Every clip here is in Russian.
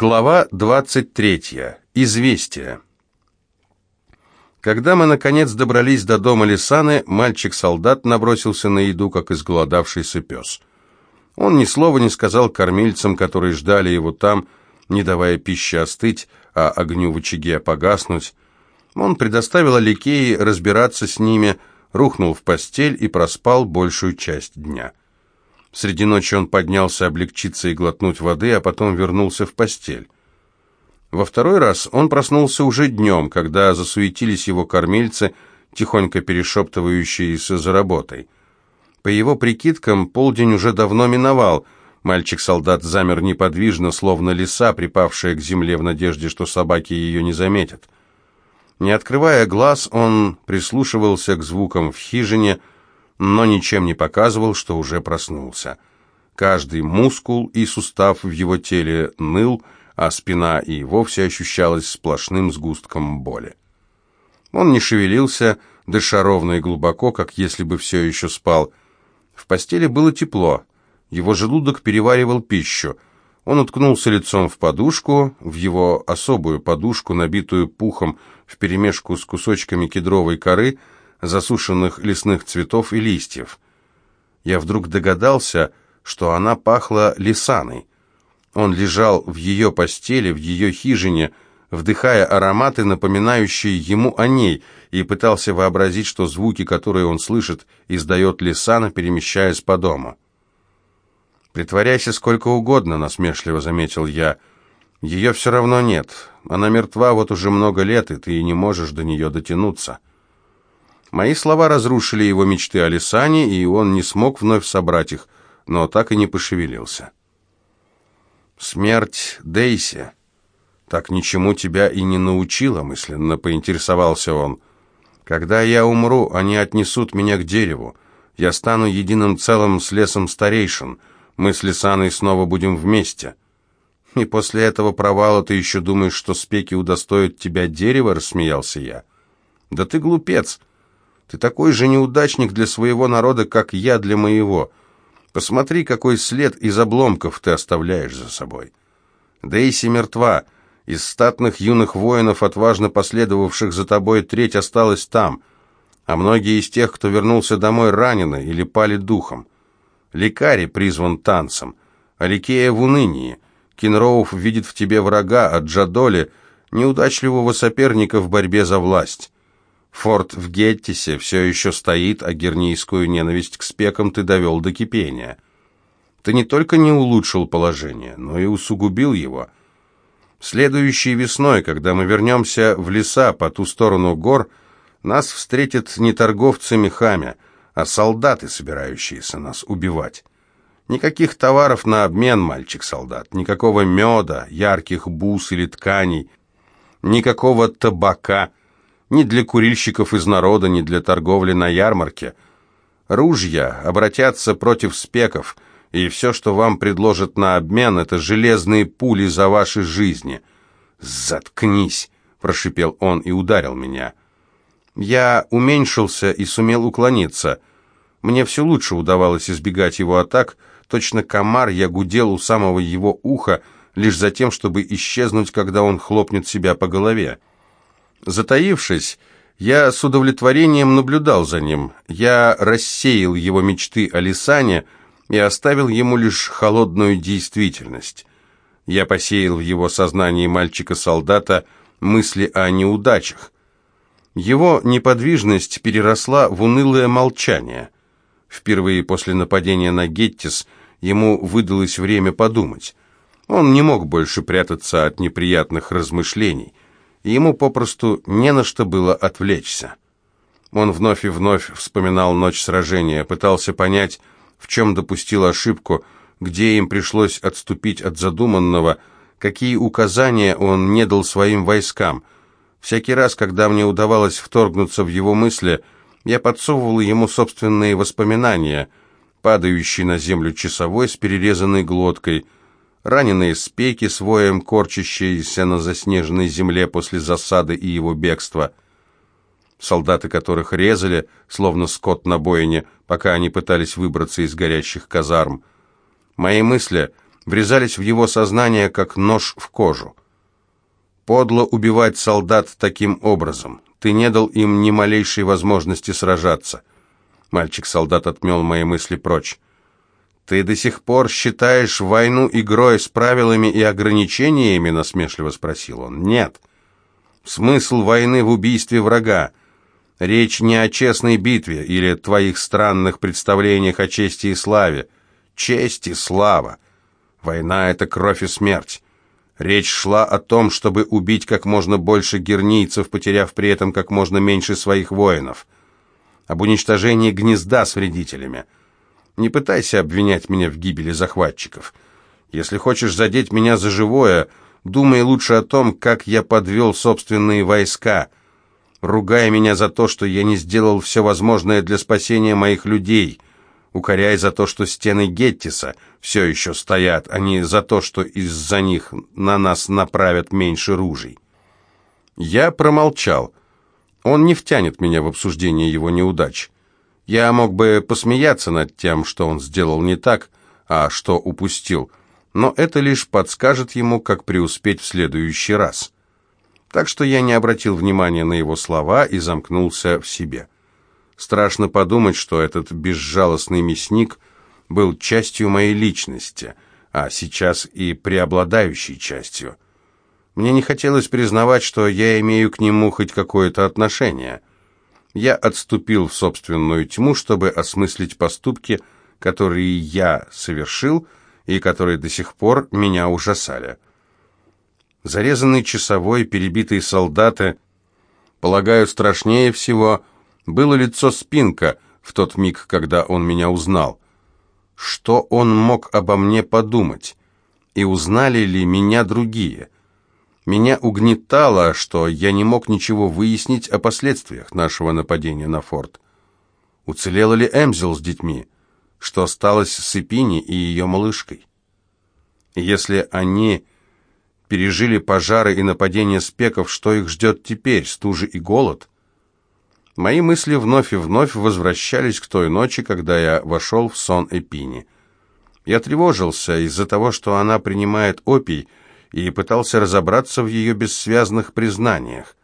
Глава 23. Известие. Когда мы, наконец, добрались до дома Лисаны, мальчик-солдат набросился на еду, как изголодавшийся пес. Он ни слова не сказал кормильцам, которые ждали его там, не давая пище остыть, а огню в очаге погаснуть. Он предоставил Аликее разбираться с ними, рухнул в постель и проспал большую часть дня. Среди ночи он поднялся облегчиться и глотнуть воды, а потом вернулся в постель. Во второй раз он проснулся уже днем, когда засуетились его кормильцы, тихонько перешептывающиеся за работой. По его прикидкам, полдень уже давно миновал. Мальчик-солдат замер неподвижно, словно лиса, припавшая к земле в надежде, что собаки ее не заметят. Не открывая глаз, он прислушивался к звукам в хижине, но ничем не показывал, что уже проснулся. Каждый мускул и сустав в его теле ныл, а спина и вовсе ощущалась сплошным сгустком боли. Он не шевелился, дыша ровно и глубоко, как если бы все еще спал. В постели было тепло, его желудок переваривал пищу. Он уткнулся лицом в подушку, в его особую подушку, набитую пухом вперемешку с кусочками кедровой коры, засушенных лесных цветов и листьев. Я вдруг догадался, что она пахла лисаной. Он лежал в ее постели, в ее хижине, вдыхая ароматы, напоминающие ему о ней, и пытался вообразить, что звуки, которые он слышит, издает лисана, перемещаясь по дому. «Притворяйся сколько угодно», — насмешливо заметил я. «Ее все равно нет. Она мертва вот уже много лет, и ты не можешь до нее дотянуться». Мои слова разрушили его мечты о Лисане, и он не смог вновь собрать их, но так и не пошевелился. «Смерть Дейси так ничему тебя и не научила», — мысленно поинтересовался он. «Когда я умру, они отнесут меня к дереву. Я стану единым целым с лесом старейшин. Мы с Лисаной снова будем вместе». «И после этого провала ты еще думаешь, что спеки удостоят тебя дерева?» — рассмеялся я. «Да ты глупец!» Ты такой же неудачник для своего народа, как я для моего. Посмотри, какой след из обломков ты оставляешь за собой. Дейси мертва. Из статных юных воинов, отважно последовавших за тобой, треть осталась там, а многие из тех, кто вернулся домой, ранены или пали духом. Лекарь призван танцем, Аликея в унынии. Кинроуф видит в тебе врага, а Джадоли — неудачливого соперника в борьбе за власть. Форт в Геттисе все еще стоит, а гернийскую ненависть к спекам ты довел до кипения. Ты не только не улучшил положение, но и усугубил его. Следующей весной, когда мы вернемся в леса по ту сторону гор, нас встретят не торговцы мехами, а солдаты, собирающиеся нас убивать. Никаких товаров на обмен, мальчик-солдат, никакого меда, ярких бус или тканей, никакого табака — ни для курильщиков из народа, ни для торговли на ярмарке. Ружья обратятся против спеков, и все, что вам предложат на обмен, это железные пули за ваши жизни. «Заткнись!» — прошипел он и ударил меня. Я уменьшился и сумел уклониться. Мне все лучше удавалось избегать его атак, точно комар я гудел у самого его уха, лишь за тем, чтобы исчезнуть, когда он хлопнет себя по голове. Затаившись, я с удовлетворением наблюдал за ним. Я рассеял его мечты о Лисане и оставил ему лишь холодную действительность. Я посеял в его сознании мальчика-солдата мысли о неудачах. Его неподвижность переросла в унылое молчание. Впервые после нападения на Геттис ему выдалось время подумать. Он не мог больше прятаться от неприятных размышлений – и ему попросту не на что было отвлечься. Он вновь и вновь вспоминал ночь сражения, пытался понять, в чем допустил ошибку, где им пришлось отступить от задуманного, какие указания он не дал своим войскам. Всякий раз, когда мне удавалось вторгнуться в его мысли, я подсовывал ему собственные воспоминания, падающий на землю часовой с перерезанной глоткой – раненые спеки с воем, корчащиеся на заснеженной земле после засады и его бегства, солдаты которых резали, словно скот на бойне, пока они пытались выбраться из горящих казарм. Мои мысли врезались в его сознание, как нож в кожу. Подло убивать солдат таким образом. Ты не дал им ни малейшей возможности сражаться. Мальчик-солдат отмел мои мысли прочь. «Ты до сих пор считаешь войну игрой с правилами и ограничениями?» — насмешливо спросил он. «Нет. Смысл войны в убийстве врага. Речь не о честной битве или твоих странных представлениях о чести и славе. Честь и слава. Война — это кровь и смерть. Речь шла о том, чтобы убить как можно больше гернийцев, потеряв при этом как можно меньше своих воинов. Об уничтожении гнезда с вредителями. Не пытайся обвинять меня в гибели захватчиков. Если хочешь задеть меня за живое, думай лучше о том, как я подвел собственные войска, ругая меня за то, что я не сделал все возможное для спасения моих людей» укоряй за то, что стены Геттиса все еще стоят, а не за то, что из-за них на нас направят меньше ружей. Я промолчал. Он не втянет меня в обсуждение его неудач. Я мог бы посмеяться над тем, что он сделал не так, а что упустил, но это лишь подскажет ему, как преуспеть в следующий раз. Так что я не обратил внимания на его слова и замкнулся в себе. Страшно подумать, что этот безжалостный мясник был частью моей личности, а сейчас и преобладающей частью. Мне не хотелось признавать, что я имею к нему хоть какое-то отношение. Я отступил в собственную тьму, чтобы осмыслить поступки, которые я совершил и которые до сих пор меня ужасали. Зарезанный часовой, перебитые солдаты, полагаю, страшнее всего — было лицо Спинка в тот миг, когда он меня узнал. Что он мог обо мне подумать? И узнали ли меня другие? Меня угнетало, что я не мог ничего выяснить о последствиях нашего нападения на форт. Уцелела ли Эмзел с детьми? Что осталось с Эпини и ее малышкой? Если они пережили пожары и нападения спеков, что их ждет теперь, стужи и голод? Мои мысли вновь и вновь возвращались к той ночи, когда я вошел в сон Эпини. Я тревожился из-за того, что она принимает опий, и пытался разобраться в ее бессвязных признаниях.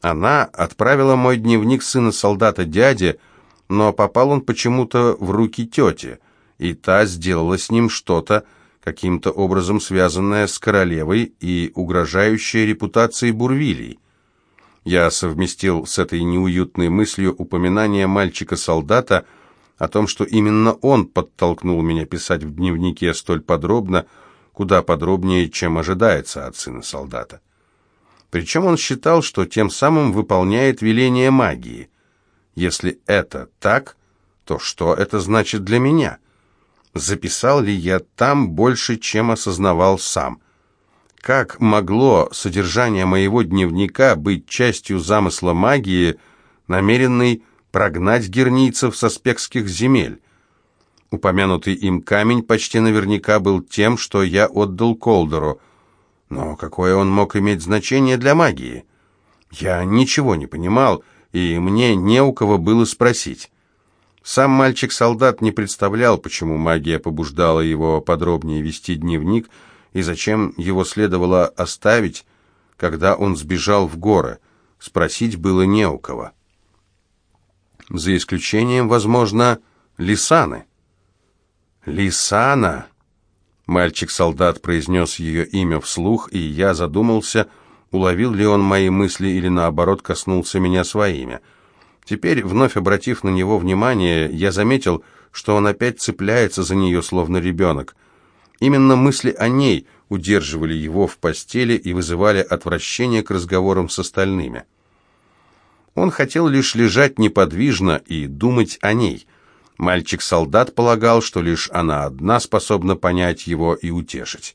Она отправила мой дневник сына солдата дяде, но попал он почему-то в руки тети, и та сделала с ним что-то, каким-то образом связанное с королевой и угрожающее репутацией Бурвилей. Я совместил с этой неуютной мыслью упоминание мальчика-солдата о том, что именно он подтолкнул меня писать в дневнике столь подробно, куда подробнее, чем ожидается от сына солдата. Причем он считал, что тем самым выполняет веление магии. Если это так, то что это значит для меня? Записал ли я там больше, чем осознавал сам? Как могло содержание моего дневника быть частью замысла магии, намеренной прогнать гернийцев со спекских земель? Упомянутый им камень почти наверняка был тем, что я отдал Колдору. Но какое он мог иметь значение для магии? Я ничего не понимал, и мне не у кого было спросить. Сам мальчик-солдат не представлял, почему магия побуждала его подробнее вести дневник, и зачем его следовало оставить, когда он сбежал в горы. Спросить было не у кого. За исключением, возможно, Лисаны. «Лисана!» Мальчик-солдат произнес ее имя вслух, и я задумался, уловил ли он мои мысли или, наоборот, коснулся меня своими. Теперь, вновь обратив на него внимание, я заметил, что он опять цепляется за нее, словно ребенок. Именно мысли о ней удерживали его в постели и вызывали отвращение к разговорам с остальными. Он хотел лишь лежать неподвижно и думать о ней. Мальчик-солдат полагал, что лишь она одна способна понять его и утешить.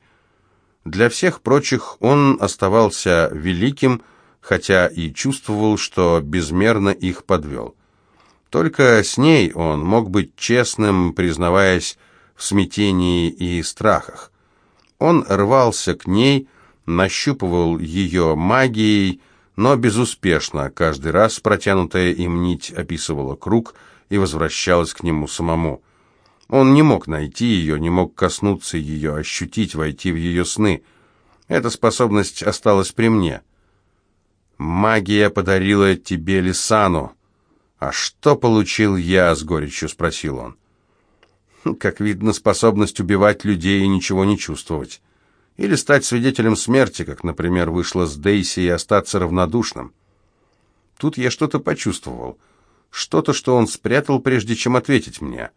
Для всех прочих он оставался великим, хотя и чувствовал, что безмерно их подвел. Только с ней он мог быть честным, признаваясь в смятении и страхах. Он рвался к ней, нащупывал ее магией, но безуспешно. Каждый раз протянутая им нить описывала круг и возвращалась к нему самому. Он не мог найти ее, не мог коснуться ее, ощутить, войти в ее сны. Эта способность осталась при мне. «Магия подарила тебе Лисану. А что получил я?» — с горечью спросил он. «Как видно, способность убивать людей и ничего не чувствовать. Или стать свидетелем смерти, как, например, вышло с Дейси, и остаться равнодушным. Тут я что-то почувствовал. Что-то, что он спрятал, прежде чем ответить мне».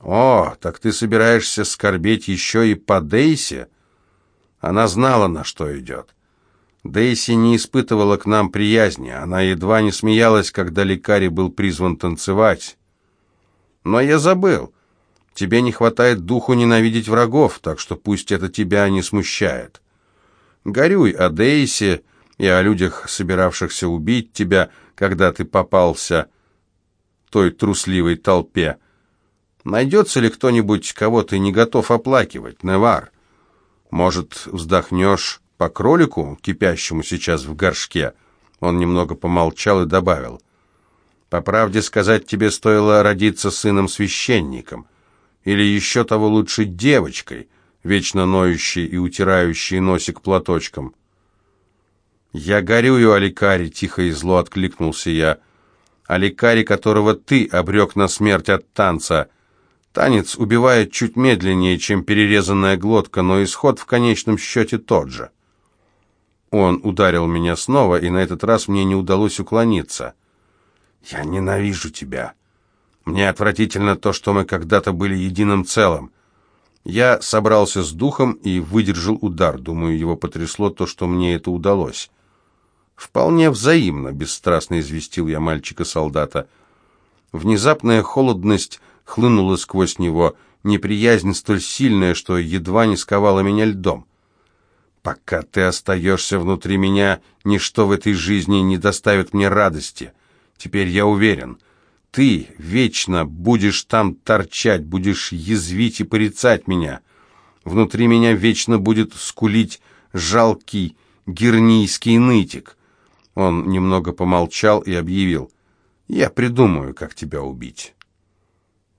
«О, так ты собираешься скорбеть еще и по Дейси?» Она знала, на что идет. Дейси не испытывала к нам приязни, она едва не смеялась, когда лекарь был призван танцевать. Но я забыл. Тебе не хватает духу ненавидеть врагов, так что пусть это тебя не смущает. Горюй о Дейси и о людях, собиравшихся убить тебя, когда ты попался той трусливой толпе. Найдется ли кто-нибудь, кого ты не готов оплакивать, Невар? Может, вздохнешь по кролику, кипящему сейчас в горшке?» Он немного помолчал и добавил. «По правде сказать, тебе стоило родиться сыном-священником. Или еще того лучше девочкой, вечно ноющей и утирающей носик платочком». «Я горюю, Аликари», — тихо и зло откликнулся я. «Аликари, которого ты обрек на смерть от танца. Танец убивает чуть медленнее, чем перерезанная глотка, но исход в конечном счете тот же. Он ударил меня снова, и на этот раз мне не удалось уклониться. «Я ненавижу тебя. Мне отвратительно то, что мы когда-то были единым целым. Я собрался с духом и выдержал удар. Думаю, его потрясло то, что мне это удалось. Вполне взаимно, бесстрастно известил я мальчика-солдата. Внезапная холодность хлынула сквозь него, неприязнь столь сильная, что едва не сковала меня льдом. «Пока ты остаешься внутри меня, ничто в этой жизни не доставит мне радости. Теперь я уверен, ты вечно будешь там торчать, будешь язвить и порицать меня. Внутри меня вечно будет скулить жалкий гернийский нытик». Он немного помолчал и объявил, «Я придумаю, как тебя убить».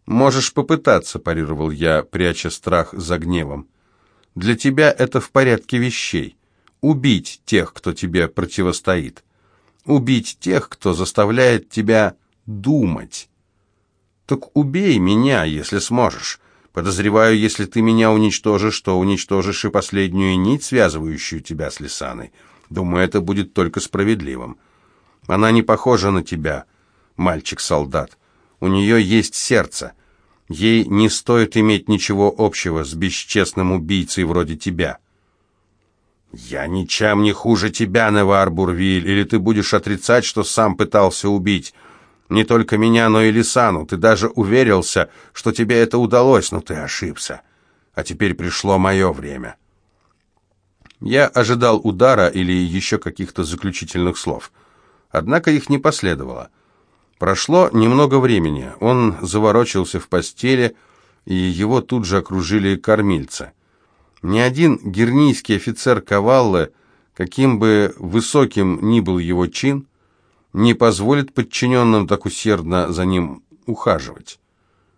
«Можешь попытаться», — парировал я, пряча страх за гневом. «Для тебя это в порядке вещей. Убить тех, кто тебе противостоит. Убить тех, кто заставляет тебя думать. Так убей меня, если сможешь. Подозреваю, если ты меня уничтожишь, то уничтожишь и последнюю нить, связывающую тебя с Лисаной. Думаю, это будет только справедливым. Она не похожа на тебя, мальчик-солдат. У нее есть сердце. Ей не стоит иметь ничего общего с бесчестным убийцей вроде тебя. Я ничем не хуже тебя, Невар Бурвиль, или ты будешь отрицать, что сам пытался убить не только меня, но и Лисану. Ты даже уверился, что тебе это удалось, но ты ошибся. А теперь пришло мое время. Я ожидал удара или еще каких-то заключительных слов. Однако их не последовало. Прошло немного времени. Он заворочился в постели, и его тут же окружили кормильцы. Ни один гернийский офицер Каваллы, каким бы высоким ни был его чин, не позволит подчиненным так усердно за ним ухаживать.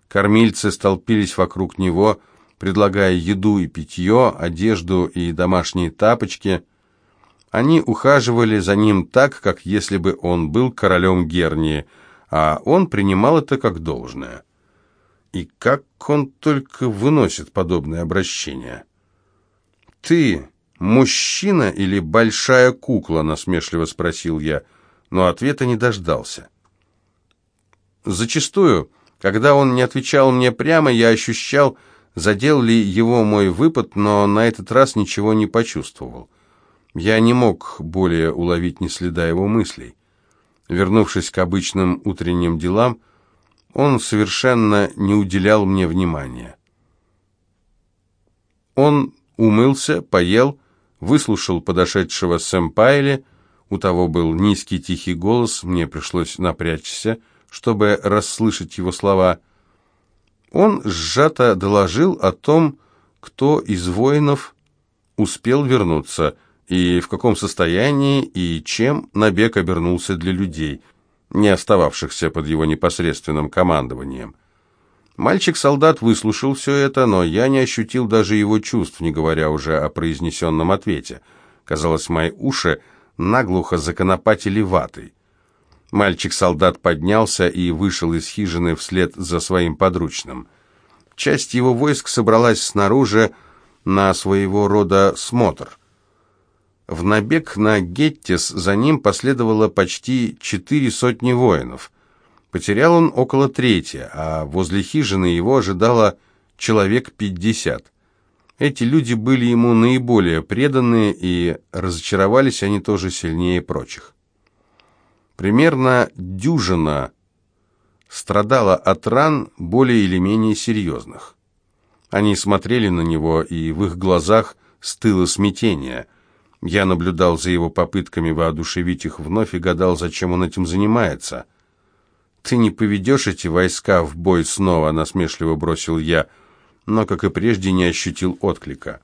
Кормильцы столпились вокруг него, предлагая еду и питье, одежду и домашние тапочки. Они ухаживали за ним так, как если бы он был королем Гернии – а он принимал это как должное. И как он только выносит подобное обращение. «Ты мужчина или большая кукла?» – насмешливо спросил я, но ответа не дождался. Зачастую, когда он не отвечал мне прямо, я ощущал, задел ли его мой выпад, но на этот раз ничего не почувствовал. Я не мог более уловить ни следа его мыслей. Вернувшись к обычным утренним делам, он совершенно не уделял мне внимания. Он умылся, поел, выслушал подошедшего сэмпайли, у того был низкий тихий голос, мне пришлось напрячься, чтобы расслышать его слова. Он сжато доложил о том, кто из воинов успел вернуться – и в каком состоянии и чем набег обернулся для людей, не остававшихся под его непосредственным командованием. Мальчик-солдат выслушал все это, но я не ощутил даже его чувств, не говоря уже о произнесенном ответе. Казалось, мои уши наглухо законопатили ватой. Мальчик-солдат поднялся и вышел из хижины вслед за своим подручным. Часть его войск собралась снаружи на своего рода смотр. В набег на Геттис за ним последовало почти четыре сотни воинов. Потерял он около трети, а возле хижины его ожидало человек пятьдесят. Эти люди были ему наиболее преданные, и разочаровались они тоже сильнее прочих. Примерно дюжина страдала от ран более или менее серьезных. Они смотрели на него, и в их глазах стыло смятение. Я наблюдал за его попытками воодушевить их вновь и гадал, зачем он этим занимается. «Ты не поведешь эти войска в бой снова», — насмешливо бросил я, но, как и прежде, не ощутил отклика.